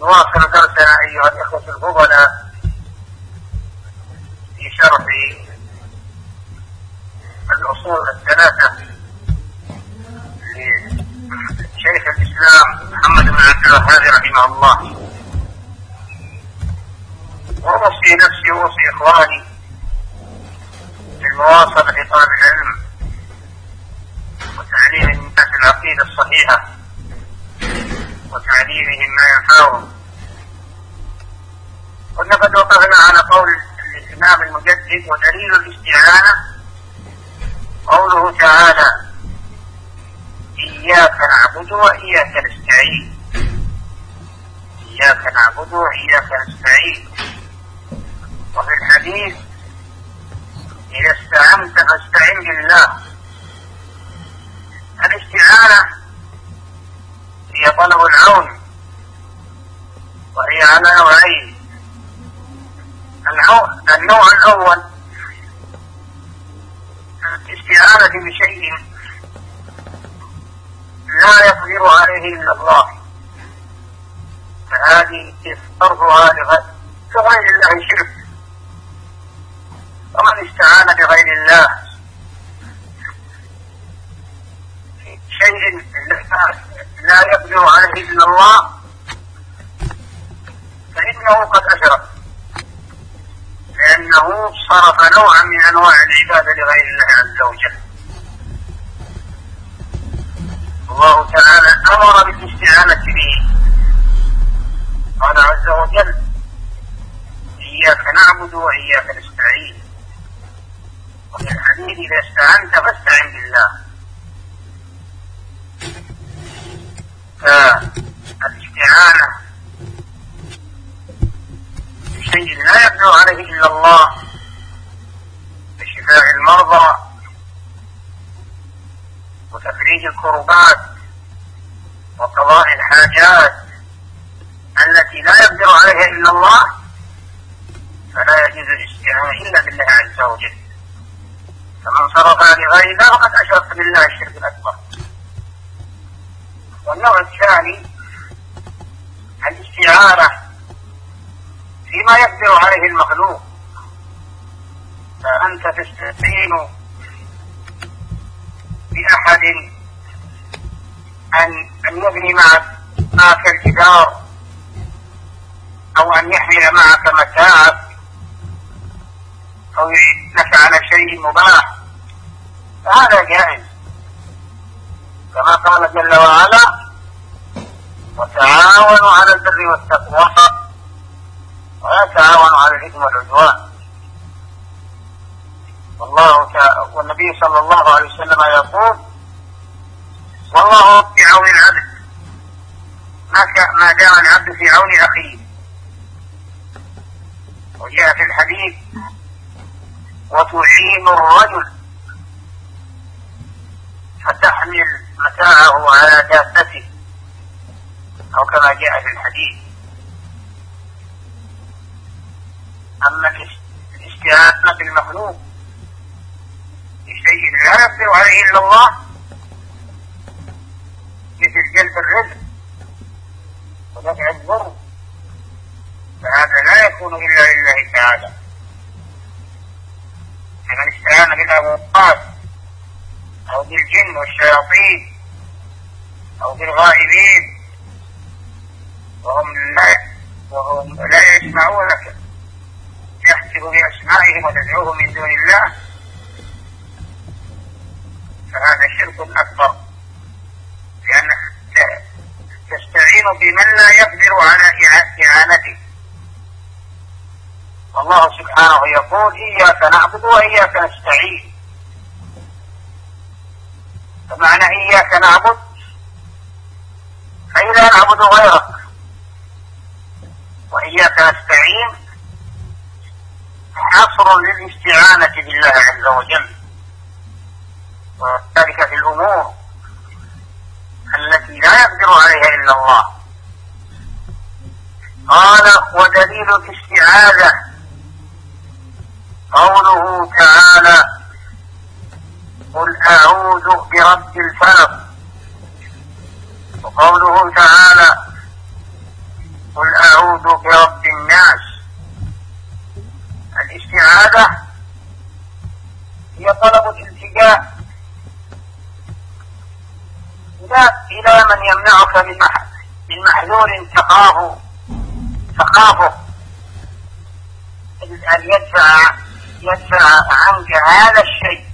نواصل درسنا أيها الإخوة الفضلاء في شرح الأصول الثلاثة لشيخ الإسلام محمد بن عبد الوهاب رحمه الله. وأوصي نفسي وأوصي إخواني بالمواصلة لطلب العلم وتعليم الناس العقيدة الصحيحة. وتعليمهم ما ينفعهم. كنا قد وقفنا على قول الإمام المجدد ودليل الاستعانة. قوله تعالى إياك نعبد وإياك نستعين. إياك نعبد وإياك نستعين. وفي الحديث إذا استعنت فاستعن بالله. الاستعانة هي طلب العون. وهي على نوعين. النوع الأول الاستعانة بشيء لا يقدر عليه إلا الله. فهذه صرفها لغير الله شرك. ومن استعان بغير الله شيء لا يقدر عليه إلا الله فإنه قد أشرك لأنه صرف نوعا من أنواع العبادة لغير الله عز وجل. الله تعالى أمر بالاستعانة به. قال عز وجل إياك نعبد وإياك نستعين. وفي الحديث إذا استعنت فاستعن بالله. فالاستعانة بشيء لا يبدو عليه إلا الله لشفاء المرضى وتفريج الكربات وقضاء الحاجات التي لا يقدر عليها إلا الله فلا يجوز الاستعانة إلا بالله عز وجل. فمن صرفها لغير الله فقد أشرك بالله الشرك الأكبر. والنوع الثاني الاستعانة فيما يقدر عليه المخلوق. فأنت تستعين بأحد أن أن يبني معك معك الجدار أو أن يحمل معك متاعك أو يعينك على شيء مباح. فهذا جائز. كما قال جل وعلا وتعاونوا على البر والتقوى ولا تعاونوا على الإثم والعدوان. والله تعالى والنبي صلى الله عليه وسلم يقول والله في عون العبد ما ما دام العبد في عون أخيه. وجاء في الحديث وتعين الرجل فتحمل متاعه على دابته أو كما جاء في الحديث. أما الاستعانة بالمخلوق بشيء لا يقدر عليه إلا الله مثل جلب الرزق ودفع الضر. فهذا لا يكون إلا لله تعالى. فمن استعان بالأموات أو بالجن والشياطين أو بالغائبين. وهم لا وهم لا يسمعونك يحسب بأسمائهم وتدعوهم من دون الله. فهذا شرك أكبر. لأنك تستعين بمن لا يقدر على إعانته. والله سبحانه يقول إياك نعبد وإياك نستعين. فمعنى إياك نعبد لا نعبد غيرك وإياك نستعين حصر للاستعانة بالله عز وجل. وذلك في الأمور التي لا يقدر عليها إلا الله. قال ودليل الاستعاذة قوله تعالى قل أعوذ برب الفلق. وقوله تعالى قل أعوذ برب الناس. الاستعاذة هي طلب الالتجاء. لا إلى من يمنعك من محذور تقاه تخافه أن يدفع يدفع عنك هذا الشيء.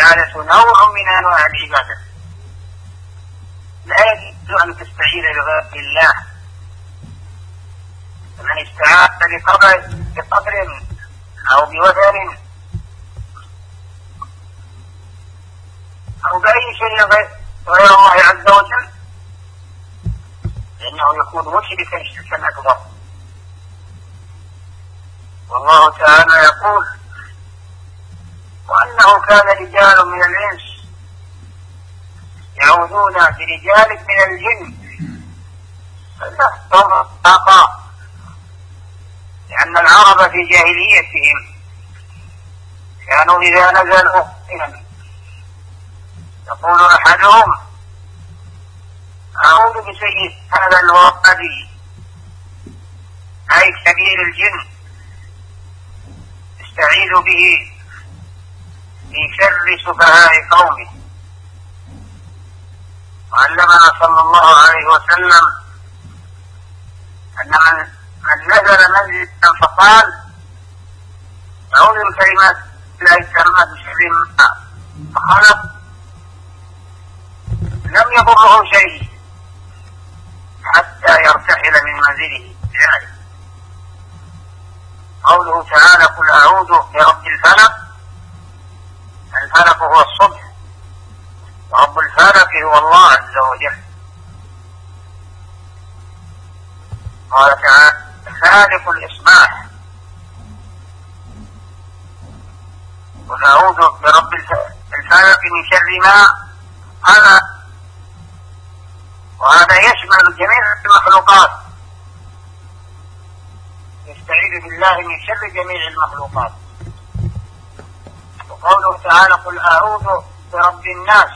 والاستعانة نوع من أنواع العبادة. لا يجوز أن تستعين بغير الله. من استعان بقبر بقبر أو بوثن أو بأي شيء غير الله عز وجل فإنه يكون مشركا شركا أكبر. والله تعالى يقول وأنه كان رجال من الإنس. يعودون برجال من الجن. فلهم طاقة لأن العرب في جاهليتهم كانوا إذا نزلوا يقول أحدهم أعوذ بسيد هذا الوادي. أي كبير الجن؟ استعيذ به. من شر سفهاء قومه. وعلمنا صلى الله عليه وسلم أن من, من نزل منزلا فقال أعوذ بكلمات الله التامات من شر ما فخلق لم يضره شيء حتى يرتحل من منزله. ذلك قوله تعالى قل أعوذ برب الفلق الفلق هو الصبح. ورب الفلق هو الله عز وجل. قال تعالى خالق الإصباح. قل أعوذ برب الفلق من شر ما قال وهذا يشمل جميع المخلوقات. يستعيذ بالله من شر جميع المخلوقات. وقوله تعالى قل أعوذ برب الناس.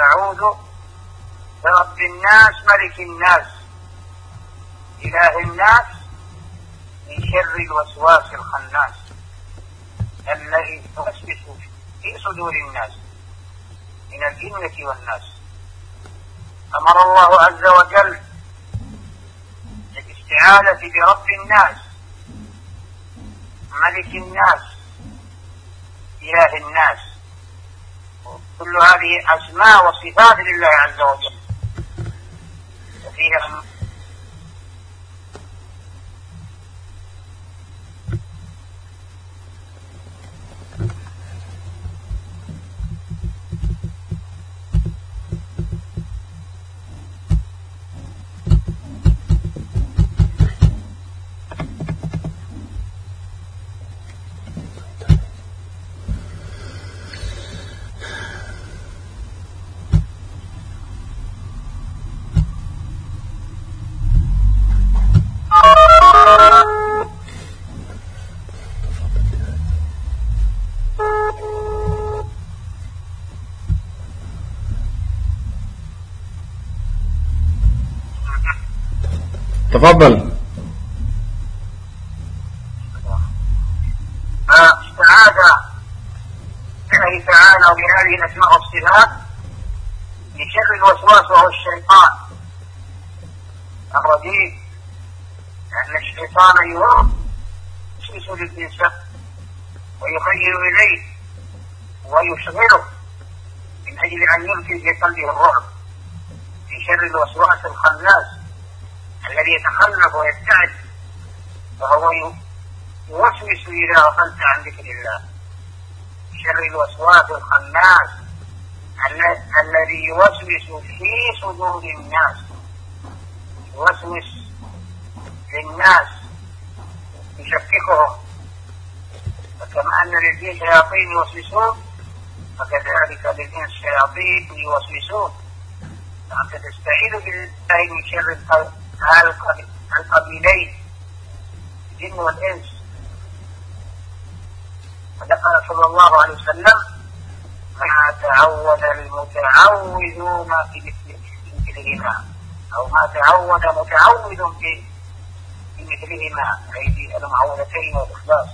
أعوذ برب الناس ملك الناس إله الناس من شر الوسواس الخناس. الذي يوسوس في صدور الناس من الجنة والناس. أمر الله عز وجل بالاستعاذة برب الناس. ملك الناس. إله الناس. كل هذه أسماء وصفات لله عز وجل. وفيها تفضل. فاستعاذ بالله تعالى وبهذه الاسماء والصفات من شر الوسواس وهو الشيطان. الرجيم. لأن الشيطان يوسوس للإنسان ويخيل إليه ويشغله من أجل أن يلقي في قلبه الرعب في شر الوسواس الخناس. الذي يتخلف ويبتعد وهو يوسوس إذا غفلت عن ذكر الله. شر الوسواس الخناس الذي يوسوس في صدور الناس. يوسوس للناس يشككهم فكما أن للجن شياطين يوسوسون فكذلك للإنس شياطين يوسوسون. فأنت تستعيذ بالله من شر الخلق القبيلين الجن والإنس. وذكر صلى الله عليه وسلم ما تعود المتعوذون في مثلهما أو ما تعود متعوذ في مثلهما. أي في المعوذتين والإخلاص.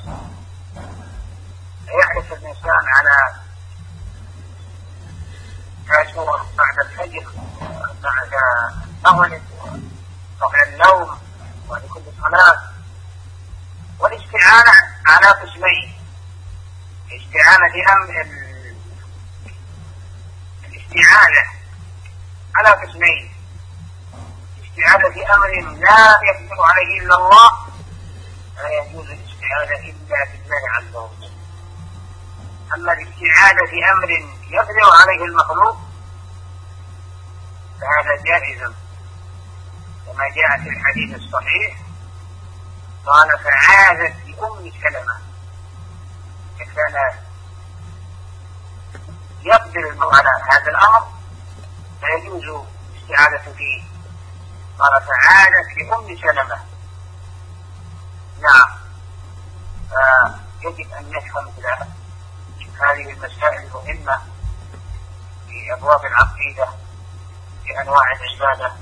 يحرص الإنسان على عاشور بعد الفجر بعد المغرب قبل النوم ولكل صلاة والاستعانة على قسمين. الاستعانة بأمر الاستعانة على قسمين. الاستعانة بأمر لا يقدر عليه إلا الله لا يجوز الاستعانة إلا بالله عز وجل أما الاستعانة بأمر يقدر عليه المخلوق فهذا جائز. كما جاء في الحديث الصحيح قال فعاذت بأم سلمة. كان يقدر المرء على هذا الأمر فيجوز الاستعاذة فيه. قال فعادت بأم سلمة. نعم. فيجب أن نفهم هذه المسائل المهمة في أبواب العقيدة في أنواع العبادة.